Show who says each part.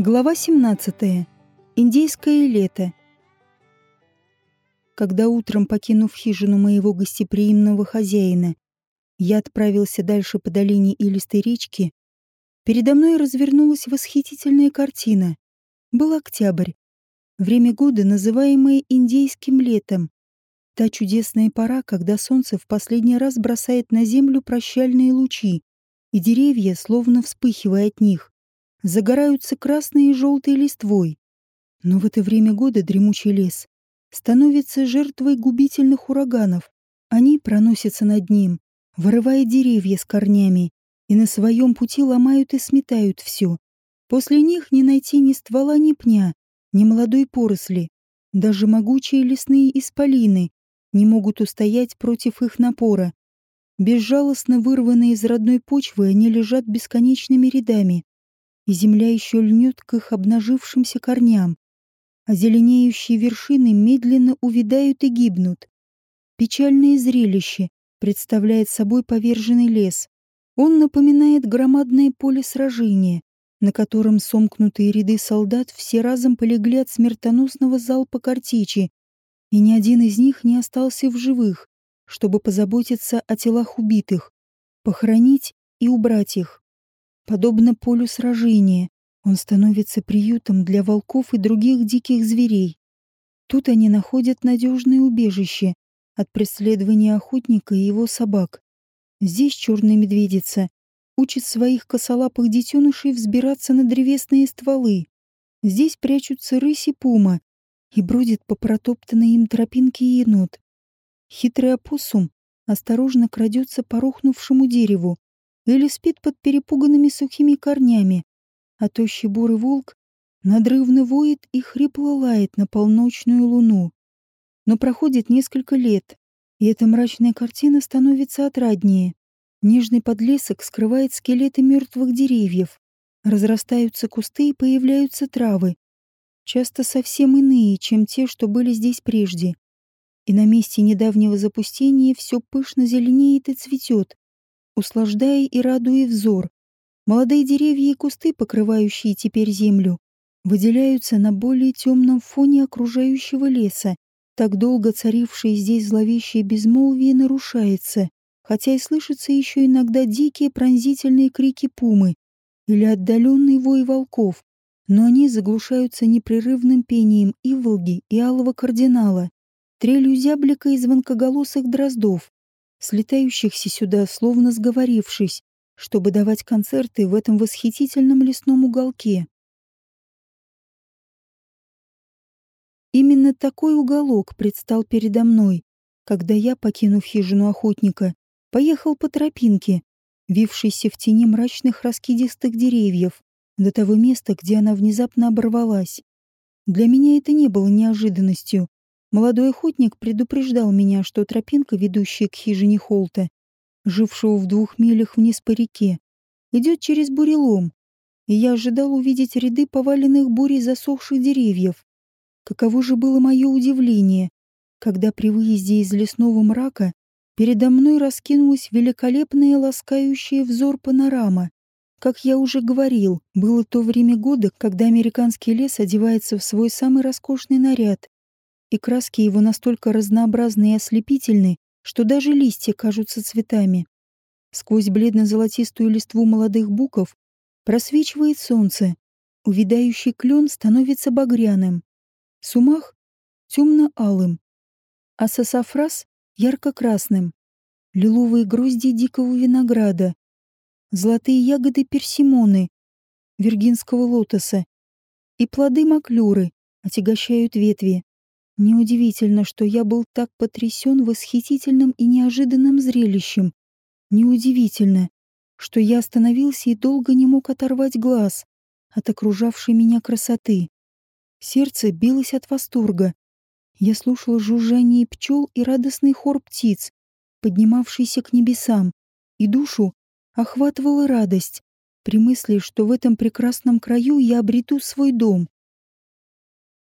Speaker 1: Глава 17. Индийское лето. Когда утром, покинув хижину моего гостеприимного хозяина, я отправился дальше по долине илистой речки, передо мной развернулась восхитительная картина. Был октябрь, время года, называемое индейским летом. Та чудесная пора, когда солнце в последний раз бросает на землю прощальные лучи, и деревья, словно вспыхивая от них, загораются красной и желтой листвой. Но в это время года дремучий лес становится жертвой губительных ураганов. Они проносятся над ним, вырывая деревья с корнями, и на своем пути ломают и сметают все. После них не найти ни ствола, ни пня, ни молодой поросли. Даже могучие лесные исполины не могут устоять против их напора. Безжалостно вырванные из родной почвы, они лежат бесконечными рядами, и земля еще льнет к их обнажившимся корням, а зеленеющие вершины медленно увядают и гибнут. Печальное зрелище представляет собой поверженный лес. Он напоминает громадное поле сражения, на котором сомкнутые ряды солдат все разом полегли от смертоносного залпа картечи, и ни один из них не остался в живых, чтобы позаботиться о телах убитых, похоронить и убрать их. Подобно полю сражения, он становится приютом для волков и других диких зверей. Тут они находят надежное убежище от преследования охотника и его собак. Здесь черная медведица учит своих косолапых детенышей взбираться на древесные стволы. Здесь прячутся рысь и пума, и бродит по протоптанной им тропинке енот. Хитрый опоссум осторожно крадется по рухнувшему дереву, или спит под перепуганными сухими корнями, а тощий бурый волк надрывно воет и хрипло лает на полночную луну. Но проходит несколько лет, и эта мрачная картина становится отраднее. Нежный подлесок скрывает скелеты мертвых деревьев. Разрастаются кусты и появляются травы, часто совсем иные, чем те, что были здесь прежде. И на месте недавнего запустения все пышно зеленеет и цветет, услаждая и радуя взор. Молодые деревья и кусты, покрывающие теперь землю, выделяются на более темном фоне окружающего леса. Так долго царившее здесь зловещее безмолвие нарушается, хотя и слышатся еще иногда дикие пронзительные крики пумы или отдаленный вой волков, но они заглушаются непрерывным пением иволги и алого кардинала, трелью зяблика и звонкоголосых дроздов, слетающихся сюда, словно сговорившись, чтобы давать концерты в этом восхитительном лесном уголке. Именно такой уголок предстал передо мной, когда я, покинув хижину охотника, поехал по тропинке, вившейся в тени мрачных раскидистых деревьев, до того места, где она внезапно оборвалась. Для меня это не было неожиданностью, Молодой охотник предупреждал меня, что тропинка, ведущая к хижине Холта, жившего в двух милях вниз по реке, идет через бурелом, и я ожидал увидеть ряды поваленных бурей засохших деревьев. Каково же было мое удивление, когда при выезде из лесного мрака передо мной раскинулась великолепная ласкающая взор панорама. Как я уже говорил, было то время года, когда американский лес одевается в свой самый роскошный наряд, и краски его настолько разнообразны и ослепительны, что даже листья кажутся цветами. Сквозь бледно-золотистую листву молодых буков просвечивает солнце, увядающий клен становится багряным, сумах — темно-алым, а сосафрас — ярко-красным, лиловые грозди дикого винограда, золотые ягоды персимоны, виргинского лотоса. И плоды маклюры отягощают ветви. Неудивительно, что я был так потрясен восхитительным и неожиданным зрелищем. Неудивительно, что я остановился и долго не мог оторвать глаз от окружавшей меня красоты. Сердце билось от восторга. Я слушал жужжание пчел и радостный хор птиц, поднимавшийся к небесам, и душу охватывала радость при мысли, что в этом прекрасном краю я обрету свой дом.